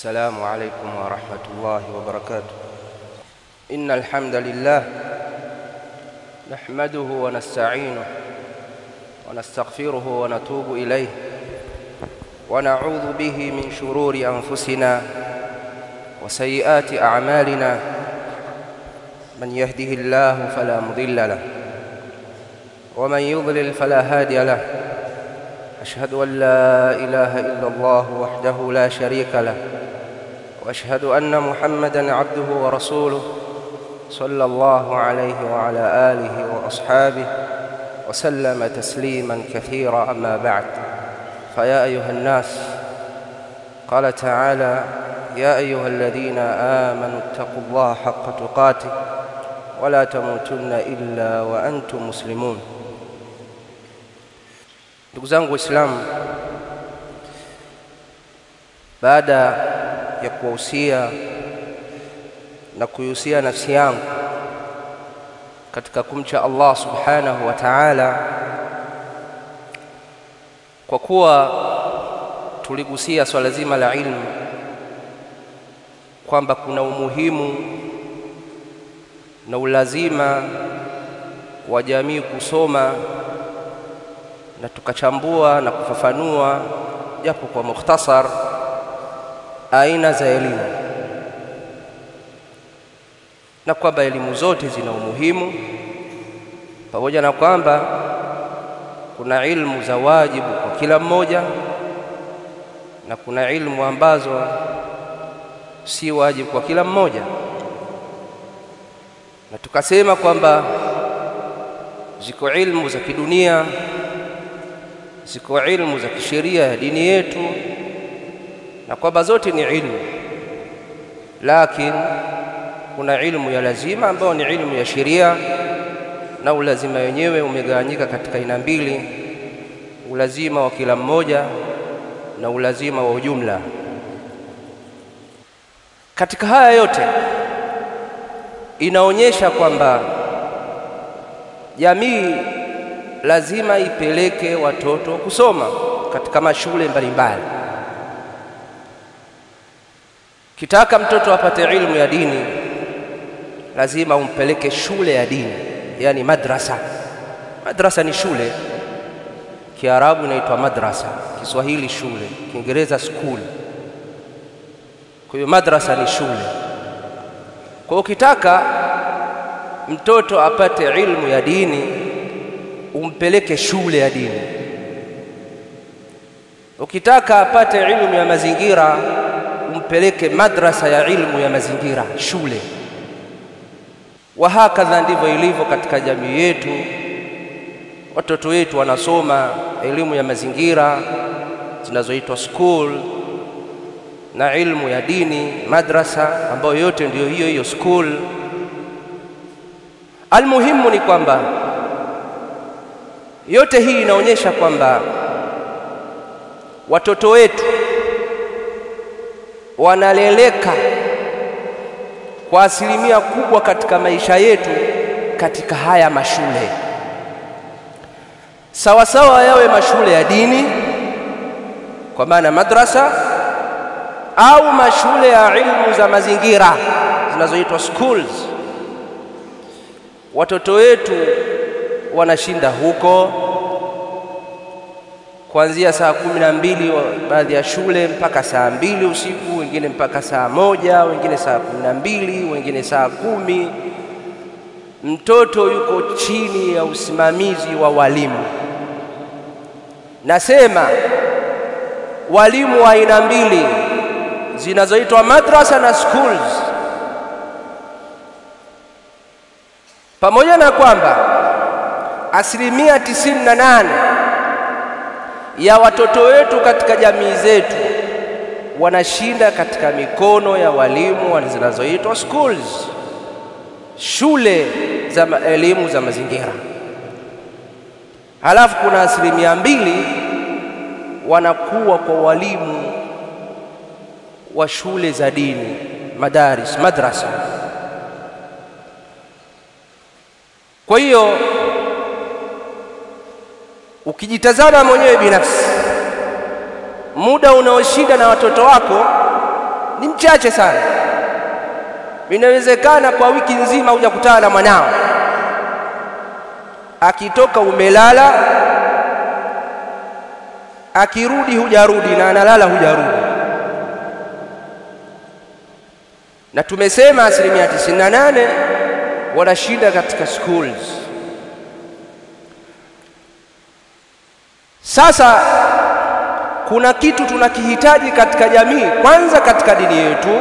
السلام عليكم ورحمة الله وبركاته. إن الحمد لله نحمده ونستعينه ونستغفره ونتوب إليه ونعوذ به من شرور أنفسنا وسيئات أعمالنا. من يهده الله فلا مضل له ومن يضلل فلا هادي له. أشهد أن لا إله إلا الله وحده لا شريك له. وأشهد أن محمدا عبده ورسوله صلى الله عليه وعلى آله وأصحابه وسلم تسليما كثيرا. أما بعد فيا أيها الناس قال تعالى يا أيها الذين آمنوا اتقوا الله حق تقاته ولا تموتن إلا وأنتم مسلمون. ndugu waislamu baada ya kuwahusia na kuihusia nafsi yangu katika kumcha Allah subhanahu wa ta'ala. Kwa kuwa tuligusia swala zima la ilmu kwamba kuna umuhimu na ulazima wa jamii kusoma na tukachambua na kufafanua japo kwa mukhtasar aina za elimu. Na kwamba elimu zote zina umuhimu pamoja na kwamba kuna ilmu za wajibu kwa kila mmoja na kuna ilmu ambazo si wajibu kwa kila mmoja. Na tukasema kwamba ziko ilmu za kidunia ziko ilmu za kisheria ya dini yetu na kwamba zote ni ilmu lakini kuna ilmu ya lazima ambayo ni ilmu ya sheria na ulazima wenyewe umegawanyika katika aina mbili ulazima wa kila mmoja na ulazima wa ujumla katika haya yote inaonyesha kwamba jamii lazima ipeleke watoto kusoma katika mashule mbalimbali. Kitaka mtoto apate ilmu ya dini, lazima umpeleke shule ya dini, yani madrasa. Madrasa ni shule, Kiarabu inaitwa madrasa, Kiswahili shule, Kiingereza school. Kwa hiyo madrasa ni shule. Kwa hiyo ukitaka mtoto apate ilmu ya dini umpeleke shule ya dini. Ukitaka apate ilmu ya mazingira, umpeleke madrasa ya ilmu ya mazingira, shule. wa Wahakadha ndivyo ilivyo katika jamii yetu. Watoto wetu wanasoma elimu ya mazingira zinazoitwa school na ilmu ya dini madrasa, ambayo yote ndiyo hiyo hiyo school. Almuhimu ni kwamba yote hii inaonyesha kwamba watoto wetu wanaleleka kwa asilimia kubwa katika maisha yetu katika haya mashule, sawa sawa yawe mashule ya dini kwa maana madrasa au mashule ya ilmu za mazingira zinazoitwa schools. Watoto wetu wanashinda huko kuanzia saa kumi na mbili baadhi ya shule mpaka saa mbili usiku, wengine mpaka saa moja, wengine saa kumi na mbili, wengine saa kumi. Mtoto yuko chini ya usimamizi wa walimu. Nasema walimu wa aina mbili zinazoitwa madrasa na schools, pamoja na kwamba asilimia tisini na nane ya watoto wetu katika jamii zetu wanashinda katika mikono ya walimu zinazoitwa schools, shule za elimu za mazingira. Halafu kuna asilimia mbili wanakuwa kwa walimu wa shule za dini, madaris, madrasa. Kwa hiyo ukijitazama mwenyewe binafsi muda unaoshinda na watoto wako ni mchache sana. Inawezekana kwa wiki nzima hujakutana na mwanao, akitoka umelala, akirudi hujarudi, na analala hujarudi. Na tumesema asilimia 98 wanashinda katika schools. Sasa kuna kitu tunakihitaji katika jamii, kwanza katika dini yetu,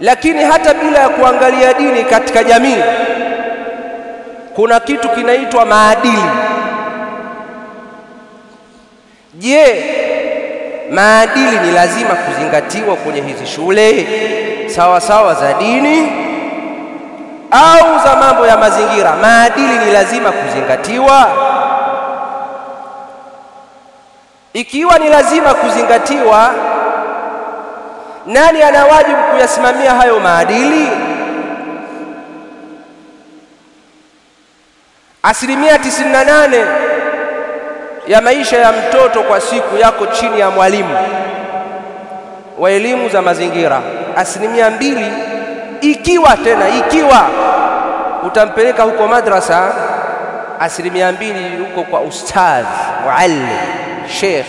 lakini hata bila ya kuangalia dini, katika jamii kuna kitu kinaitwa maadili. Je, maadili ni lazima kuzingatiwa kwenye hizi shule sawa sawa za dini au za mambo ya mazingira? Maadili ni lazima kuzingatiwa? Ikiwa ni lazima kuzingatiwa, nani ana wajibu kuyasimamia hayo maadili? Asilimia tisini na nane ya maisha ya mtoto kwa siku yako chini ya mwalimu wa elimu za mazingira. Asilimia mbili, ikiwa tena ikiwa utampeleka huko madrasa, asilimia mbili huko kwa ustadhi muallim Sheikh,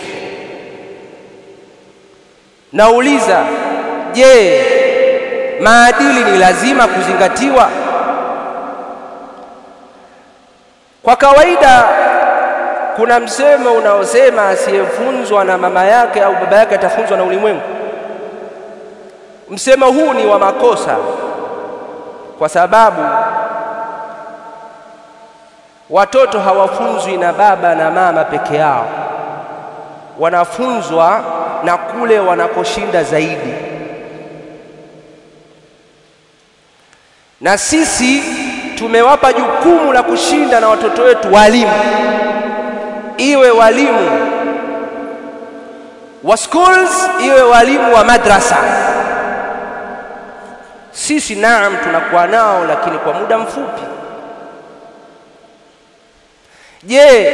nauliza, je, maadili ni lazima kuzingatiwa? Kwa kawaida kuna msemo unaosema asiyefunzwa na mama yake au baba yake atafunzwa na ulimwengu. Msemo huu ni wa makosa, kwa sababu watoto hawafunzwi na baba na mama peke yao wanafunzwa na kule wanakoshinda zaidi. Na sisi tumewapa jukumu la kushinda na watoto wetu walimu, iwe walimu wa schools, iwe walimu wa madrasa. Sisi naam, tunakuwa nao, lakini kwa muda mfupi. Je,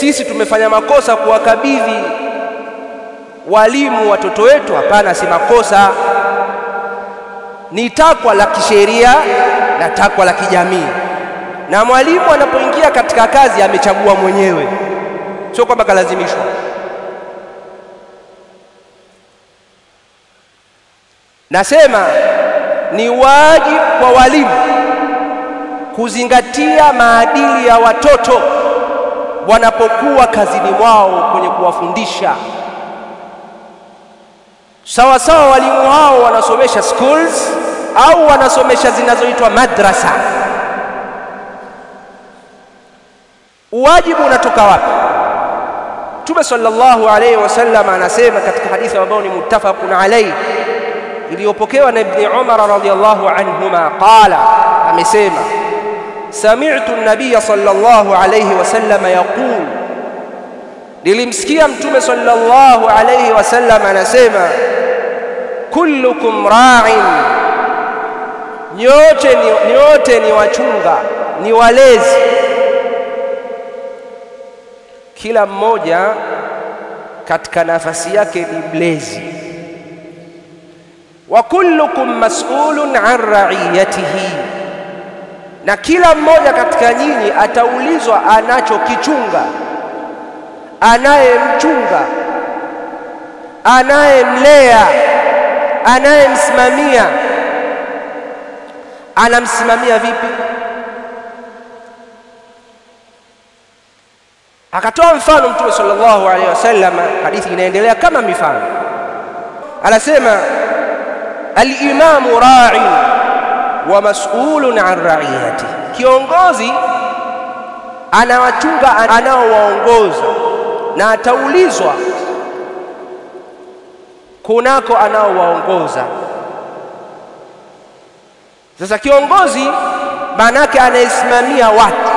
sisi tumefanya makosa kuwakabidhi walimu watoto wetu? Hapana, si makosa, ni takwa la kisheria na takwa la kijamii. Na mwalimu anapoingia katika kazi amechagua mwenyewe, sio kwamba kalazimishwa. Nasema ni wajibu kwa walimu kuzingatia maadili ya watoto wanapokuwa kazini wao kwenye kuwafundisha. Sawa sawa, walimu wao wanasomesha schools au wanasomesha zinazoitwa madrasa. Uwajibu unatoka wapi? Mtume sallallahu alayhi wasallam anasema katika hadithi ambayo ni muttafaqun alayhi iliyopokewa na Ibni Umar radhiyallahu anhuma, qala, amesema sami'tu an-nabiy sallallahu alayhi wasallam yaqul, nilimsikia mtume sallallahu alayhi wasallam anasema kullukum ra'in, nyote ni, nyote ni wachunga, ni walezi, kila mmoja katika nafasi yake ni mlezi. Wa kullukum mas'ulun an ra'iyatihi na kila mmoja katika nyinyi ataulizwa anachokichunga, anayemchunga, anayemlea, anayemsimamia, anamsimamia vipi? Akatoa mfano Mtume sallallahu alaihi wasallam, hadithi inaendelea kama mifano, anasema alimamu ra'in wa mas'ulun an ra'iyati, kiongozi anawachunga anaowaongoza na ataulizwa kunako anaowaongoza. Sasa kiongozi manake yake anayesimamia watu,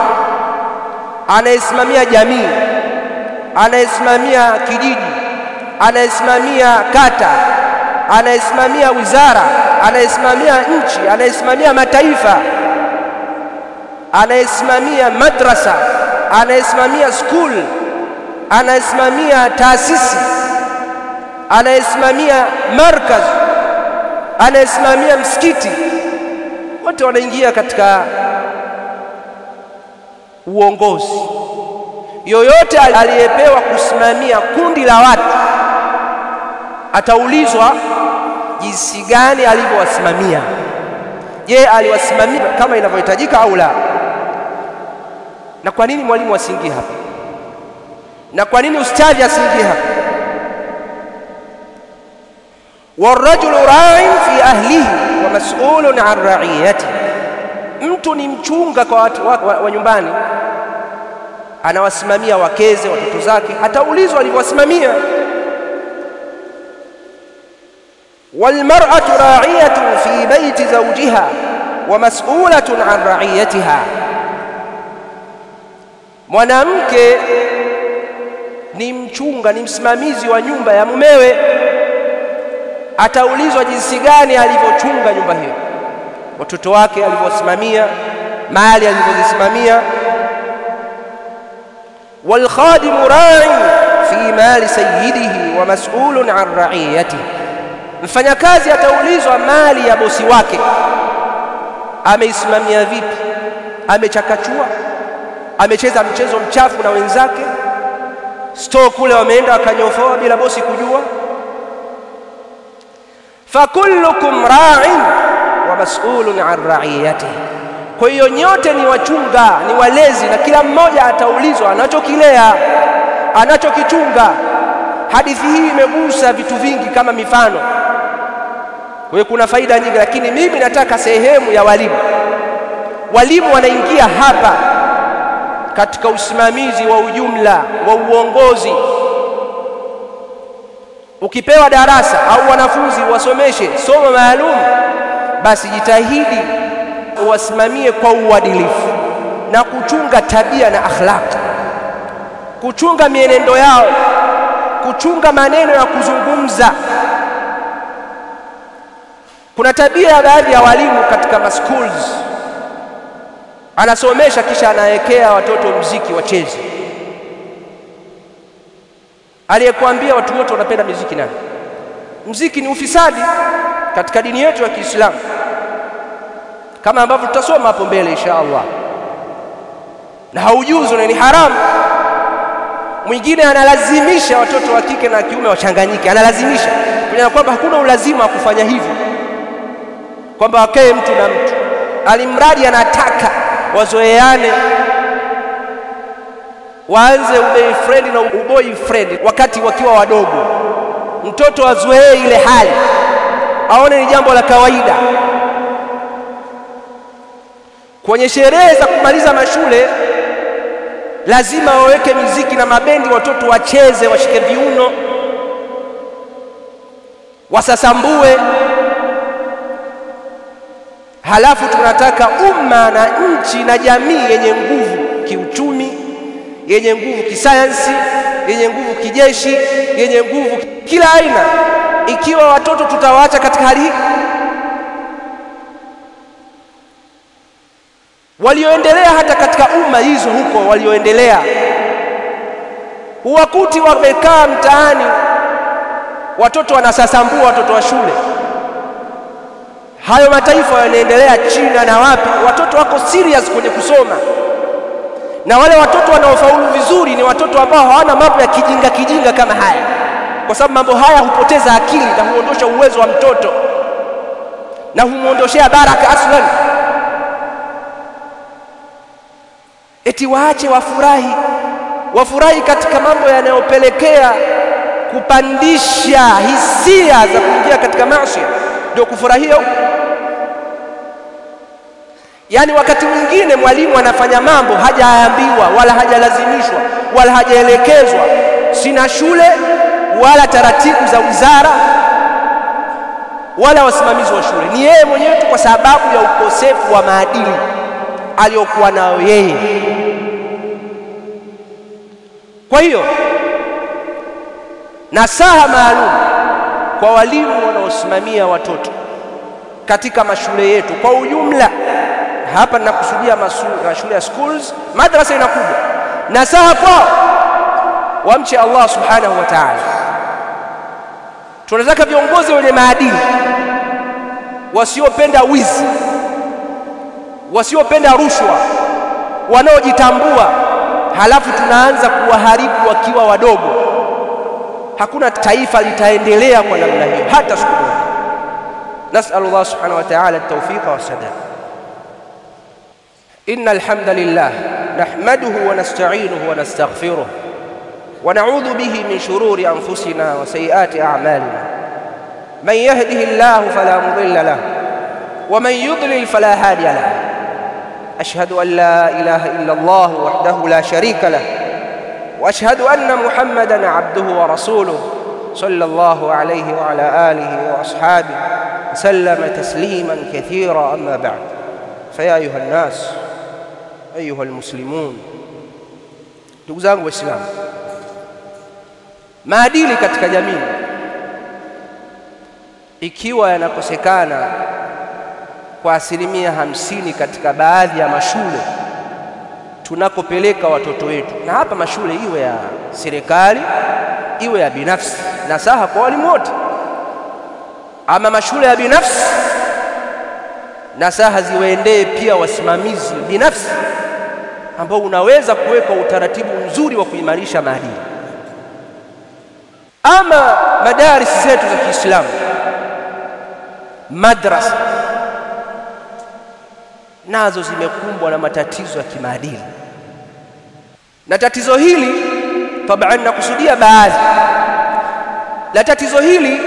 anayesimamia jamii, anayesimamia kijiji, anayesimamia kata, anayesimamia wizara, anayesimamia nchi, anayesimamia mataifa, anayesimamia madrasa, anayesimamia school, anayesimamia taasisi. anayesimamia markaz, anayesimamia msikiti, wote wanaingia katika uongozi. Yoyote aliyepewa kusimamia kundi la watu ataulizwa jinsi gani alivyowasimamia. Je, aliwasimamia kama inavyohitajika au la? Na kwa nini mwalimu asiingie hapa? Na kwa nini ustadhi asiingie hapa? warajulu ra'in fi ahlihi wa mas'ulun an ra'iyatihi, mtu ni mchunga kwa watu wa, wa, wa nyumbani, anawasimamia wakeze, watoto zake, hataulizwa alivyowasimamia. Walmar'atu ra'iyatun fi baiti zawjiha wa mas'ulatun an ra'iyatiha, mwanamke ni mchunga, ni msimamizi wa nyumba ya mumewe, ataulizwa jinsi gani alivyochunga nyumba hiyo, watoto wake alivyosimamia, mali alivyozisimamia. walkhadimu ra'in fi mali sayyidihi wa mas'ulun an ra'iyatihi, mfanyakazi ataulizwa mali ya bosi wake. Ameisimamia vipi, amechakachua, amecheza mchezo mchafu na wenzake, store kule wameenda wakanyofoa bila bosi kujua. fakullukum ra'in wa mas'ulun an ra'iyatihi, kwa hiyo nyote ni wachunga, ni walezi, na kila mmoja ataulizwa anachokilea, anachokichunga. Hadithi hii imegusa vitu vingi kama mifano kwa hiyo kuna faida nyingi, lakini mimi nataka sehemu ya walimu. Walimu wanaingia hapa katika usimamizi wa ujumla wa uongozi. Ukipewa darasa au wanafunzi wasomeshe somo maalum, basi jitahidi uwasimamie kwa uadilifu na kuchunga tabia na akhlaq, kuchunga mienendo yao, kuchunga maneno ya kuzungumza. Kuna tabia ya baadhi ya walimu katika maschools, anasomesha kisha anawekea watoto mziki wacheze. Aliyekuambia watu wote wanapenda muziki nani? Muziki ni ufisadi katika dini yetu ya Kiislamu, kama ambavyo tutasoma hapo mbele insha Allah, na haujuzu na ni haramu. Mwingine analazimisha watoto wa kike na kiume wachanganyike, analazimisha kwenye kwamba hakuna ulazima wa kufanya hivyo kwamba wakae mtu na mtu, alimradi anataka wazoeane, waanze ubei friend na uboi friend wakati wakiwa wadogo. Mtoto azoee ile hali, aone ni jambo la kawaida. Kwenye sherehe za kumaliza mashule lazima waweke miziki na mabendi, watoto wacheze, washike viuno, wasasambue halafu tunataka umma na nchi na jamii yenye nguvu kiuchumi, yenye nguvu kisayansi, yenye nguvu kijeshi, yenye nguvu kila aina. Ikiwa watoto tutawaacha katika hali hii, walioendelea hata katika umma hizo huko walioendelea, huwakuti wamekaa mtaani, watoto wanasasambua, watoto wa shule hayo mataifa yanaendelea China na wapi, watoto wako serious kwenye kusoma, na wale watoto wanaofaulu vizuri ni watoto ambao hawana mambo ya kijinga kijinga kama haya, kwa sababu mambo haya hupoteza akili na huondosha uwezo wa mtoto. Na humwondoshea baraka aslan. Eti waache wafurahi, wafurahi katika mambo yanayopelekea kupandisha hisia za kuingia katika maasi, ndio kufurahia Yaani, wakati mwingine mwalimu anafanya mambo hajaambiwa wala hajalazimishwa wala hajaelekezwa, sina shule wala taratibu za wizara wala wasimamizi wa shule, ni yeye mwenyewe tu, kwa sababu ya ukosefu wa maadili aliyokuwa nayo yeye. Kwa hiyo nasaha maalum kwa walimu wanaosimamia watoto katika mashule yetu kwa ujumla hapa ninakusudia shule ya schools, madrasa inakuja. Nasaha kwao wamche Allah subhanahu wa ta'ala, tunataka viongozi wenye maadili, wasiopenda wizi, wasiopenda rushwa, wanaojitambua, halafu tunaanza kuwaharibu wakiwa wadogo. Hakuna taifa litaendelea kwa namna hiyo hata siku moja. Nasalullah subhanahu wa ta'ala at-tawfiqa was-sadad. إن الحمد لله نحمده ونستعينه ونستغفره ونعوذ به من شرور أنفسنا وسيئات أعمالنا. من يهده الله فلا مضل له ومن يضلل فلا هادي له. أشهد أن لا إله إلا الله وحده لا شريك له وأشهد أن محمدا عبده ورسوله صلى الله عليه وعلى آله وأصحابه سلم تسليما كثيرا. أما بعد فيا أيها الناس ayuha almuslimun ndugu zangu waislamu maadili katika jamii ikiwa yanakosekana kwa asilimia hamsini katika baadhi ya mashule tunakopeleka watoto wetu, na hapa mashule iwe ya serikali iwe ya binafsi, na saha kwa walimu wote, ama mashule ya binafsi nasaha ziwaendee pia wasimamizi binafsi ambao unaweza kuweka utaratibu mzuri wa kuimarisha maadili. Ama madarisi zetu za Kiislamu, madrasa nazo zimekumbwa na matatizo ya kimaadili, na tatizo hili tabaan, nakusudia baadhi la tatizo hili,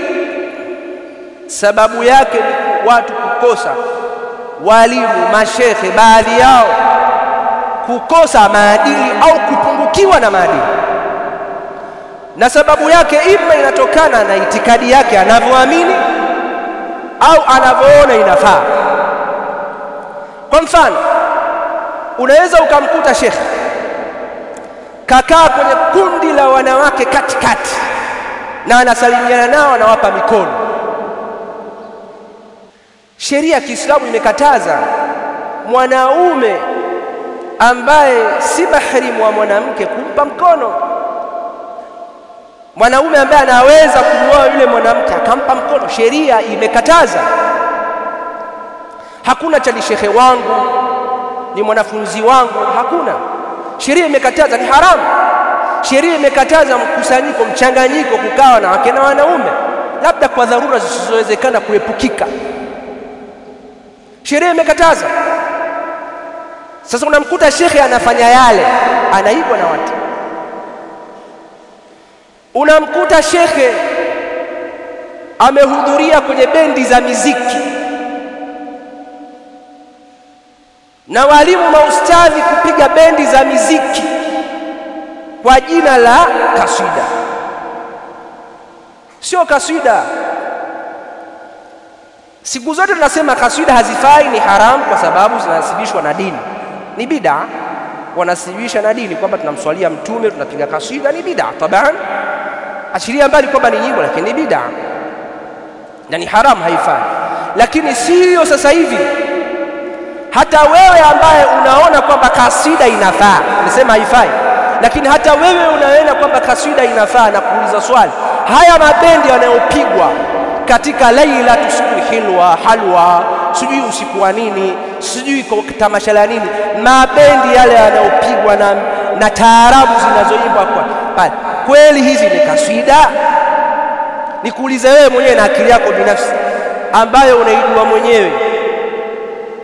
sababu yake ni watu kukosa walimu, mashekhe, baadhi yao kukosa maadili au kupungukiwa na maadili, na sababu yake ima inatokana na itikadi yake anavyoamini au anavyoona inafaa. Kwa mfano, unaweza ukamkuta shekhe kakaa kwenye kundi la wanawake katikati, na anasalimiana nao, anawapa mikono. Sheria ya Kiislamu imekataza mwanaume ambaye si mahrimu wa mwanamke kumpa mkono. Mwanaume ambaye anaweza kumwoa yule mwanamke akampa mkono, sheria imekataza. Hakuna cha shekhe wangu ni mwanafunzi wangu, hakuna. Sheria imekataza, ni haramu. Sheria imekataza mkusanyiko, mchanganyiko, kukawa na wake na wanaume, labda kwa dharura zisizowezekana kuepukika. Sheria imekataza. Sasa unamkuta shekhe anafanya yale, anaibwa na watu. Unamkuta shekhe amehudhuria kwenye bendi za miziki na walimu maustadhi kupiga bendi za miziki kwa jina la kaswida. Sio kaswida. Siku zote tunasema kaswida hazifai, ni haramu kwa sababu zinasibishwa na dini, ni bid'a. Wanasibisha na dini kwamba tunamswalia Mtume, tunapiga kaswida, ni bid'a taban, ashiria mbali kwamba ni nyimbo, lakini ni bid'a. Na ni haramu, haifai. Lakini siyo sasa hivi. Hata wewe ambaye unaona kwamba kaswida inafaa, nisema haifai, lakini hata wewe unaona kwamba kaswida inafaa, na kuuliza swali, haya mabendi yanayopigwa katika laila tusiku hilwa halwa, sijui usiku wa nini, sijui kwa tamasha la nini, mabendi yale yanayopigwa na, na taarabu zinazoimbwa pale, kweli hizi ni kaswida? Nikuulize wewe mwenyewe na akili yako binafsi ambayo unaijua mwenyewe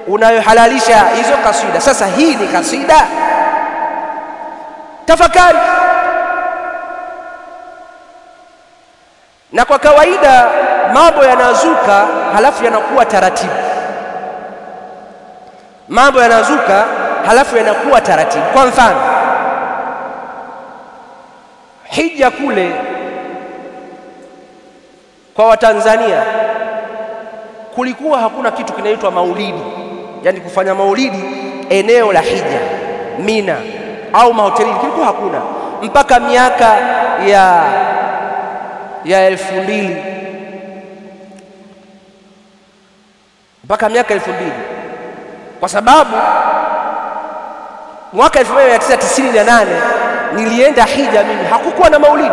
unayohalalisha hizo kaswida. Sasa hii ni kaswida? Tafakari. Na kwa kawaida mambo yanazuka, halafu yanakuwa taratibu. Mambo yanazuka, halafu yanakuwa taratibu. Kwa mfano, hija kule kwa Watanzania kulikuwa hakuna kitu kinaitwa maulidi yaani kufanya maulidi eneo la hija Mina au mahotelini, kilikuwa hakuna mpaka miaka ya ya elfu mbili mpaka miaka elfu mbili kwa sababu mwaka 1998 na tisa, nilienda hija mimi, hakukuwa na maulidi.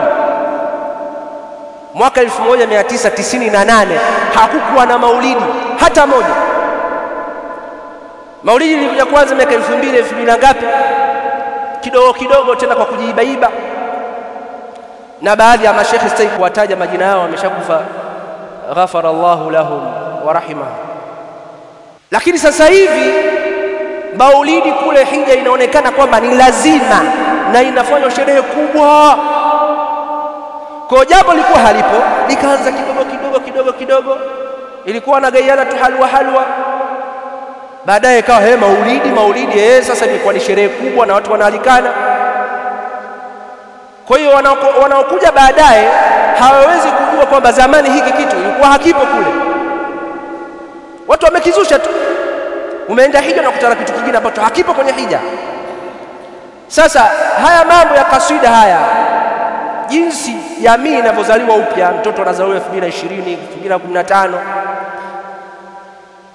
mwaka 1998 hakukuwa na maulidi hata moja. Maulidi ilikuja kwanza miaka 2000 2000 na ngapi, kidogo kidogo, tena kwa kujiibaiba, na baadhi ya mashekhe sitaki kuwataja majina yao, wameshakufa, ghafara Allahu lahum wa rahimahum. Lakini sasa hivi maulidi kule hija inaonekana kwamba ni lazima na inafanywa sherehe kubwa. Kwa jambo lilikuwa halipo, likaanza kidogo kidogo kidogo kidogo, ilikuwa nagaiana tu halwa halwa, baadaye ikawa he, maulidi maulidi, eh, sasa ilikuwa ni sherehe kubwa na watu wanaalikana. Kwa hiyo wanaokuja baadaye hawawezi kujua kwamba zamani hiki kitu ilikuwa hakipo kule, watu wamekizusha tu. Umeenda hija na kutana kitu kingine ambacho hakipo kwenye hija. Sasa haya mambo ya kaswida haya, jinsi jamii inavyozaliwa upya, mtoto anazaliwa 2020 2015,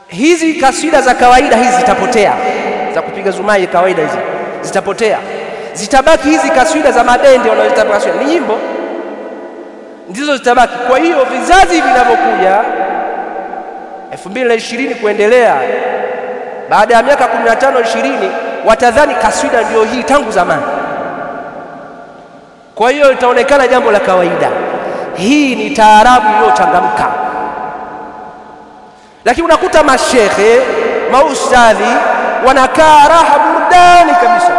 hizi kaswida za kawaida hizi zitapotea, za kupiga zumai kawaida hizi zitapotea, zitabaki hizi kaswida za madende wanaoita kaswida, ni nyimbo ndizo zitabaki. Kwa hiyo vizazi vinavyokuja 2020 kuendelea, baada ya miaka 15 20 watadhani kaswida ndio hii tangu zamani. Kwa hiyo itaonekana jambo la kawaida. Hii ni taarabu iliyochangamka, lakini unakuta mashehe maustadhi wanakaa raha burudani kabisa,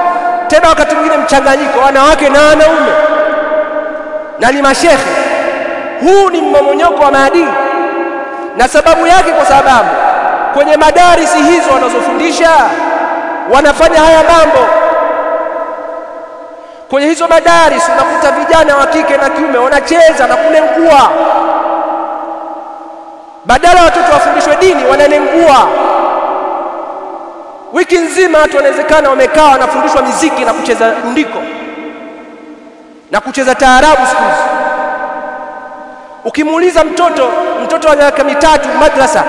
tena wakati mwingine mchanganyiko wanawake na wanaume, na ni mashehe. Huu ni mmomonyoko wa maadili, na sababu yake kwa sababu kwenye madarisi hizo wanazofundisha wanafanya haya mambo kwenye hizo madarisi Unakuta vijana wa kike na kiume wanacheza na kunengua, badala watoto wafundishwe dini wanalengua. Wiki nzima watu wanawezekana wamekaa wanafundishwa miziki na kucheza ndiko na kucheza taarabu. Siku hizi ukimuuliza mtoto mtoto wa miaka mitatu madrasa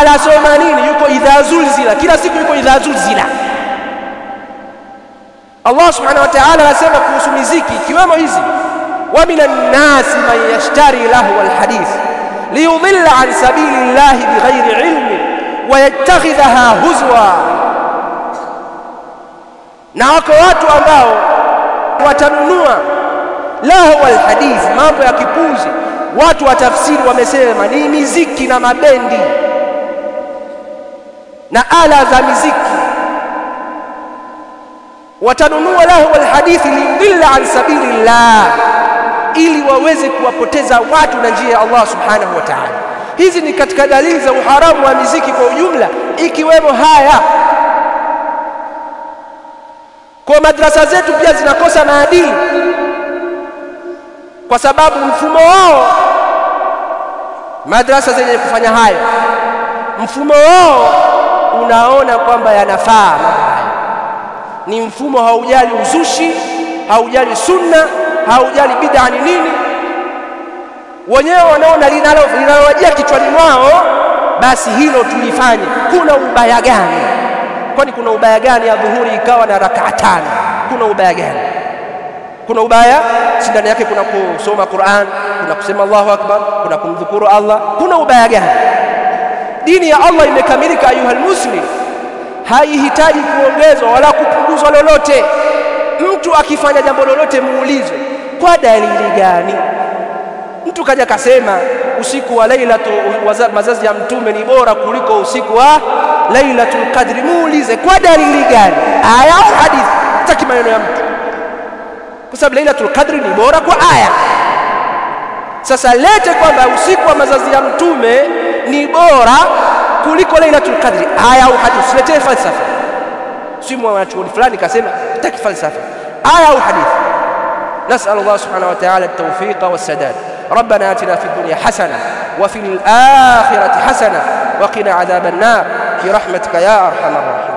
anasoma nini, yuko idha zulzila, kila siku yuko idha zulzila. Allah subhanahu wa ta'ala anasema kuhusu miziki ikiwemo hizi, wa minan nasi man yashtari lahu alhadith liyudilla an sabili llahi bighairi ilmi wa huzwa, na wako watu ambao watanunua lahu alhadith, mambo ya kipuzi. Watu wa tafsiri wamesema ni miziki na mabendi na ala za miziki watanunua lahu alhadithi liyudilla an sabili llah, ili waweze kuwapoteza watu na njia ya Allah subhanahu wa ta'ala. Hizi ni katika dalili za uharamu wa miziki kwa ujumla, ikiwemo haya. Kwa madrasa zetu pia zinakosa maadili, kwa sababu mfumo wao, madrasa zenye kufanya hayo, mfumo wao unaona kwamba yanafaa ni mfumo haujali uzushi, haujali sunna, haujali bid'a ni nini. Wenyewe wanaona linalowajia kichwani mwao, basi hilo tulifanye. Kuna ubaya gani? Kwani kuna ubaya gani ya dhuhuri ikawa na rakaa tano? Kuna ubaya gani? Kuna ubaya si ndani yake? Kuna kusoma Qur'an, kuna kusema Allahu akbar, kuna kumdhukuru Allah. Kuna ubaya gani? Dini ya Allah imekamilika, ayuha muslim haihitaji kuongezwa wala kupunguzwa lolote. Mtu akifanya jambo lolote muulize kwa dalili gani? Mtu kaja kasema usiku wa lailatu mazazi ya mtume ni bora kuliko usiku wa lailatul qadri, muulize kwa dalili gani? Aya au hadithi? Sitaki maneno ya mtu, kwa sababu lailatul qadri ni bora kwa aya. Sasa lete kwamba usiku wa mazazi ya mtume ni bora kuliko lailatul qadri, aya au hadithi. Usiletee falsafa, si mwanachuoni fulani kasema, taki falsafa, aya au hadithi. نسأل الله سبحانه وتعالى التوفيق والسداد ربنا آتنا في الدنيا حسنة وفي الآخرة حسنة وقنا عذاب النار برحمتك يا أرحم الراحمين